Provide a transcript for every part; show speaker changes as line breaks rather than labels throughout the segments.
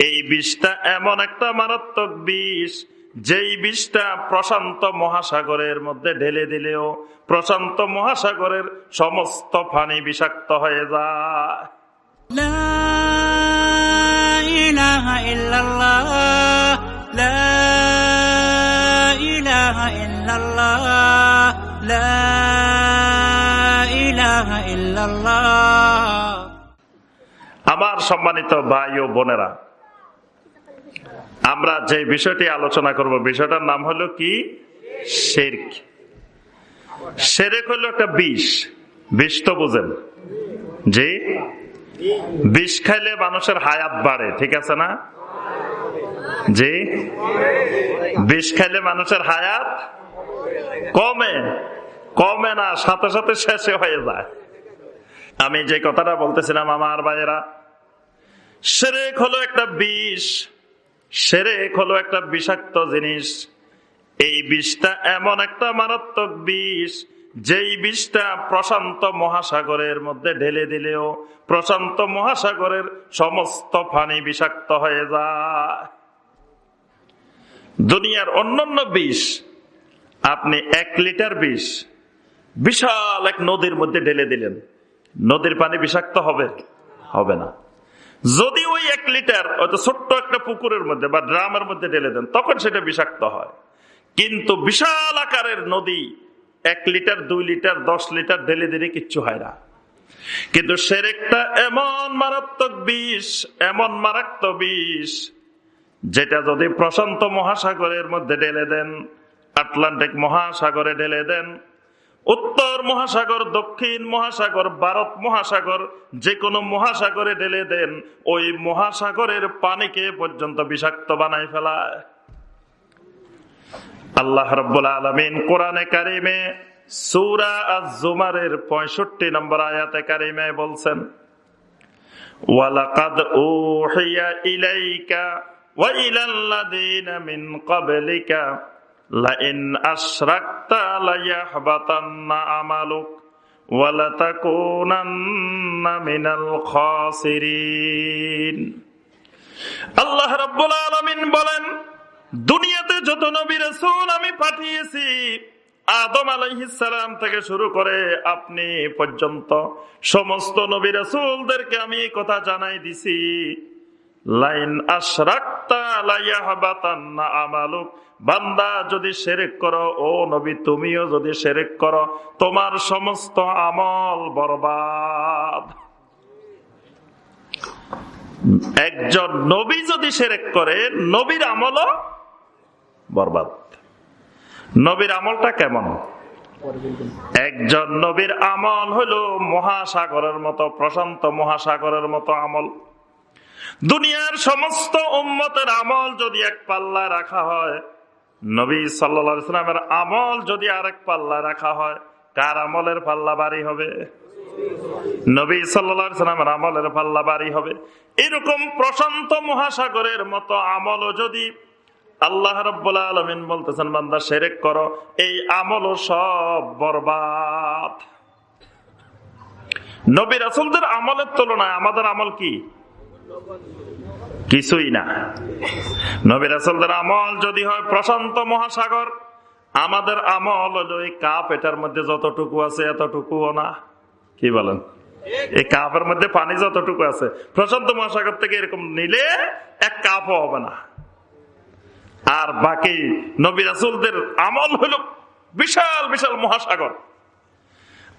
এই বিষটা এমন একটা মারাত্মক বিষ যেই বিষটা প্রশান্ত মহাসাগরের মধ্যে ঢেলে দিলেও প্রশান্ত মহাসাগরের সমস্ত ফানি বিষাক্ত হয়ে যায়। আমার সম্মানিত ভাই ও বোনেরা আমরা যে বিষয়টি আলোচনা করব, বিষয়টার নাম হলো কি? শেরক। সেরেক হলো একটা বিষ। বিষ তো বুঝেন। জি? বিষ খাইলে মানুষের হায়াত বাড়ে, ঠিক আছে না? জি? বিষ খাইলে মানুষের হায়াত কমে। কমে না, সাথে সাথে শেষে হয়ে যায়। আমি যে কথাটা বলতেছিলাম আমার ভাইয়েরা সেরেক হলো একটা বিষ। সেরেক হলো একটা বিষাক্ত জিনিস। এই বিষটা এমন একটা মারাত্মক বিষ, যেই বিষটা প্রশান্ত মহাসাগরের মধ্যে ঢেলে দিলেও প্রশান্ত মহাসাগরের সমস্ত পানি বিষাক্ত হয়ে যায়। দুনিয়ার অন্যান্য বিষ, আপনি এক লিটার বিষ বিশাল এক নদীর মধ্যে ঢেলে দিলেন। নদীর পানি বিষাক্ত হবে? হবে না। যদি ওই এক লিটার, হয়তো ছোট্ট একটা পুকুরের মধ্যে বা ড্রামের মধ্যে ঢেলে দেন, তখন সেটা বিষাক্ত হয়। কিন্তু বিশাল আকারের নদী, এক লিটার, দুই লিটার, দশ লিটার ঢেলে দিলে কিচ্ছু হয় না। কিন্তু সেরেকটা এমন মারাত্মক বিষ, এমন মারাত্মক বিষ, যেটা যদি প্রশান্ত মহাসাগরের মধ্যে ঢেলে দেন, আটলান্টিক মহাসাগরে ঢেলে দেন উত্তর মহাসাগর, দক্ষিণ মহাসাগর, ভারত মহাসাগর যে কোনো মহাসাগরে ঢেলে দেন, ওই মহাসাগরের পানিকে পর্যন্ত বিষাক্ত বানাই ফেলায়। আল্লাহ রব্বুল আলমিন কোরআনে কারিমে সুরা জুমারের পঁয়ষট্টি নম্বর আয়াতে কারিমে বলছেন, ওয়ালাকাদ উহিয়া ইলাইকা ওয়া মিন লাইন আশরাকতা লায়াহবাতান্না আমালুক ওয়ালাতাকুনান্না মিনাল খাসিরিন আল্লাহ রাব্বুল আলামিন বলেন, দুনিয়াতে যত নবী রাসূল আমি পাঠিয়েছি, আদম আলাইহিসসালাম থেকে শুরু করে আপনি পর্যন্ত সমস্ত নবী রাসূলদেরকে আমি কথা জানাই দিছি। লাইন আশরাকতা লায়াহবাতান্না আমালুক। বান্দা যদি সেরেক করো, ও নবী, তুমিও যদি সেরেক করো, তোমার সমস্ত আমল বরবাদ। একজন নবী যদি সেরেক করে, নবীর আমলও বরবাদ। নবীর আমলটা কেমন? একজন নবীর আমল হলো মহাসাগরের মতো, প্রশান্ত মহাসাগরের মতো আমল। দুনিয়ার সমস্ত উম্মতের আমল যদি এক পাল্লা রাখা হয়, নবী সাল্লামের আমল যদি আরেক পাল্লা রাখা হয়, কার আমলের পাল্লা বাড়ি হবে? নবী সাল্লামের আমলের পাল্লা বাড়ি হবে। এরকম প্রশান্ত মহাসাগরের মতো আমলও যদি আল্লাহ রব্বুল্লা আলমিন বলতেছেন, বান্দা, সেরেক করো, এই আমলও সব বরবাদ। নবী রাসুলদের আমলের তুলনায় আমাদের আমল কি? কিছুই না। নবীর আসলদের আমল যদি হয় প্রশান্ত মহাসাগর, আমাদের আমল হলো এই কাপ, এটার মধ্যে যতটুকু আছে এতটুকুও না। কি বলেন? এই কাপের মধ্যে পানি যতটুকু আছে, প্রশান্ত মহাসাগর থেকে এরকম নিলে এক কাপও হবে না। আর বাকি নবী রাসুলদের আমল হলো বিশাল বিশাল মহাসাগর।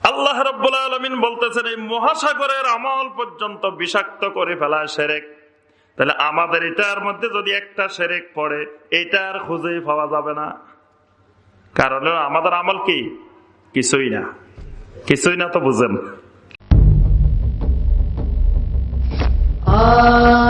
আল্লাহ রব্বুল আলমিন বলতেছেন, এই মহাসাগরের আমল পর্যন্ত বিষাক্ত করে ফেলা সেরেক। তাহলে আমাদের এটার মধ্যে যদি একটা সেরেক পড়ে, এটার খুঁজে পাওয়া যাবে না। কারণ আমাদের আমল কি? কিছুই না। কিছুই না তো বুঝেন।
ah